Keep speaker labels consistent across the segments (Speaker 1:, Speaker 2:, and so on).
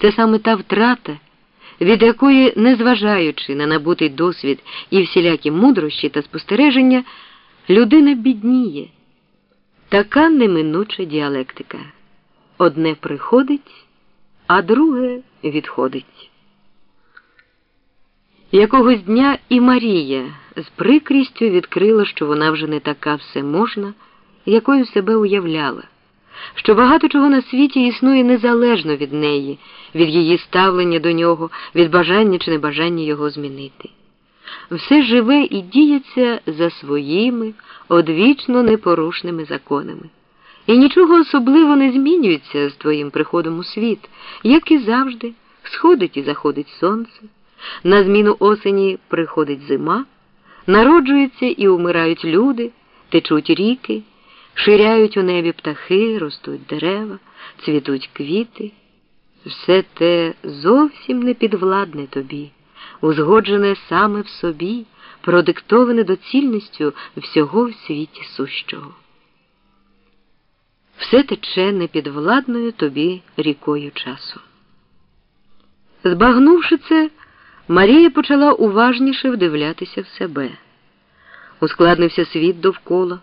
Speaker 1: Це саме та втрата, від якої, незважаючи на набутий досвід і всілякі мудрощі та спостереження, людина бідніє. Така неминуча діалектика. Одне приходить, а друге відходить. Якогось дня і Марія з прикрістю відкрила, що вона вже не така всеможна, якою себе уявляла, що багато чого на світі існує незалежно від неї, від її ставлення до нього, від бажання чи небажання його змінити. Все живе і діється за своїми одвічно непорушними законами. І нічого особливо не змінюється з твоїм приходом у світ, як і завжди, сходить і заходить сонце, на зміну осені приходить зима, народжуються і умирають люди, течуть ріки, ширяють у небі птахи, ростуть дерева, цвітуть квіти. Все те зовсім не підвладне тобі, узгоджене саме в собі, продиктоване доцільністю всього в світі сущого. Все тече непідвладною тобі рікою часу. Збагнувши це, Марія почала уважніше вдивлятися в себе. Ускладнився світ довкола,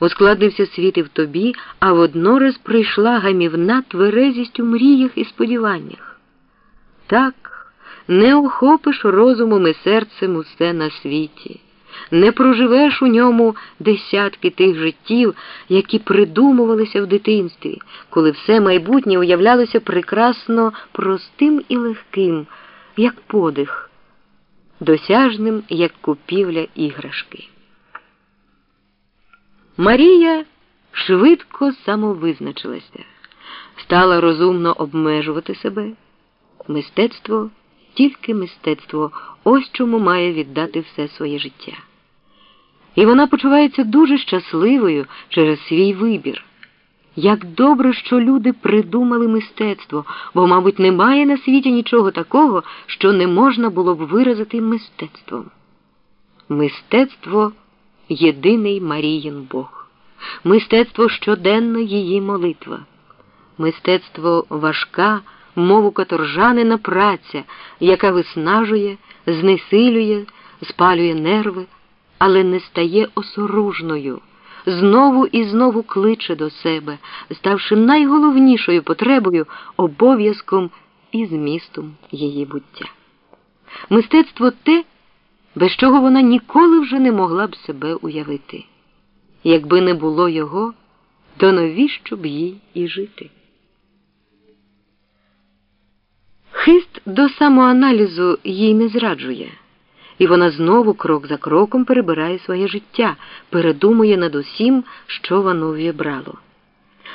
Speaker 1: ускладнився світ і в тобі, а воднораз прийшла гамівна тверезість у мріях і сподіваннях. Так, не охопиш розумом і серцем усе на світі не проживеш у ньому десятки тих життів, які придумувалися в дитинстві, коли все майбутнє уявлялося прекрасно простим і легким, як подих, досяжним, як купівля іграшки. Марія швидко самовизначилася, стала розумно обмежувати себе. Мистецтво тільки мистецтво ось чому має віддати все своє життя. І вона почувається дуже щасливою через свій вибір. Як добре, що люди придумали мистецтво, бо, мабуть, немає на світі нічого такого, що не можна було б виразити мистецтвом. Мистецтво єдиний Маріїн Бог, мистецтво щоденна її молитва, мистецтво важка мову каторжанина праця, яка виснажує, знесилює, спалює нерви, але не стає осоружною, знову і знову кличе до себе, ставши найголовнішою потребою, обов'язком і змістом її буття. Мистецтво те, без чого вона ніколи вже не могла б себе уявити. Якби не було його, то навіщо б їй і жити? Хист до самоаналізу їй не зраджує, і вона знову крок за кроком перебирає своє життя, передумує над усім, що воно вібрало.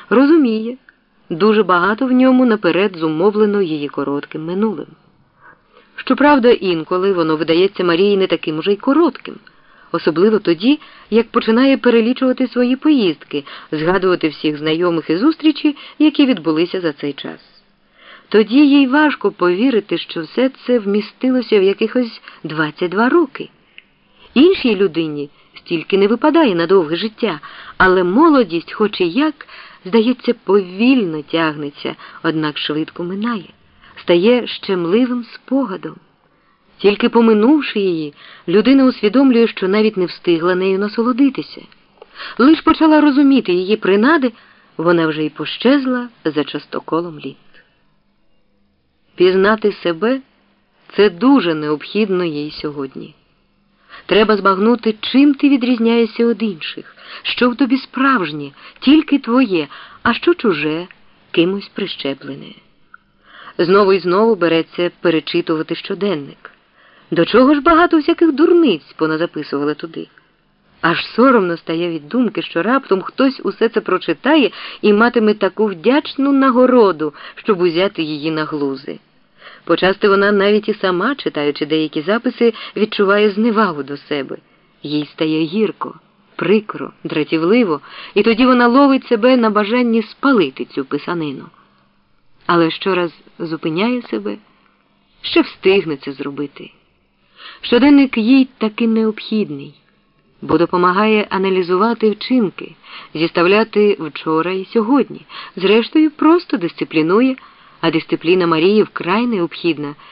Speaker 1: Розуміє, дуже багато в ньому наперед зумовлено її коротким минулим. Щоправда, інколи воно видається Марії не таким уже й коротким, особливо тоді, як починає перелічувати свої поїздки, згадувати всіх знайомих і зустрічі, які відбулися за цей час. Тоді їй важко повірити, що все це вмістилося в якихось 22 роки. Іншій людині стільки не випадає на довге життя, але молодість, хоч і як, здається, повільно тягнеться, однак швидко минає, стає щемливим спогадом. Тільки поминувши її, людина усвідомлює, що навіть не встигла нею насолодитися. Лиш почала розуміти її принади, вона вже й пощезла за частоколом літ. Пізнати себе це дуже необхідно їй сьогодні. Треба збагнути, чим ти відрізняєшся від інших, що в тобі справжнє, тільки твоє, а що чуже, кимось прищеплене. Знову і знову береться перечитувати щоденник. До чого ж багато всяких дурниць поназаписували туди. Аж соромно стає від думки, що раптом хтось усе це прочитає і матиме таку вдячну нагороду, щоб узяти її на глузи. Почасти вона навіть і сама, читаючи деякі записи, відчуває зневагу до себе. Їй стає гірко, прикро, дратівливо, і тоді вона ловить себе на бажанні спалити цю писанину. Але щораз зупиняє себе, що встигне це зробити. Щоденник їй таки необхідний, бо допомагає аналізувати вчинки, зіставляти вчора і сьогодні, зрештою, просто дисциплінує а дисципліна Марії вкрай необхідна,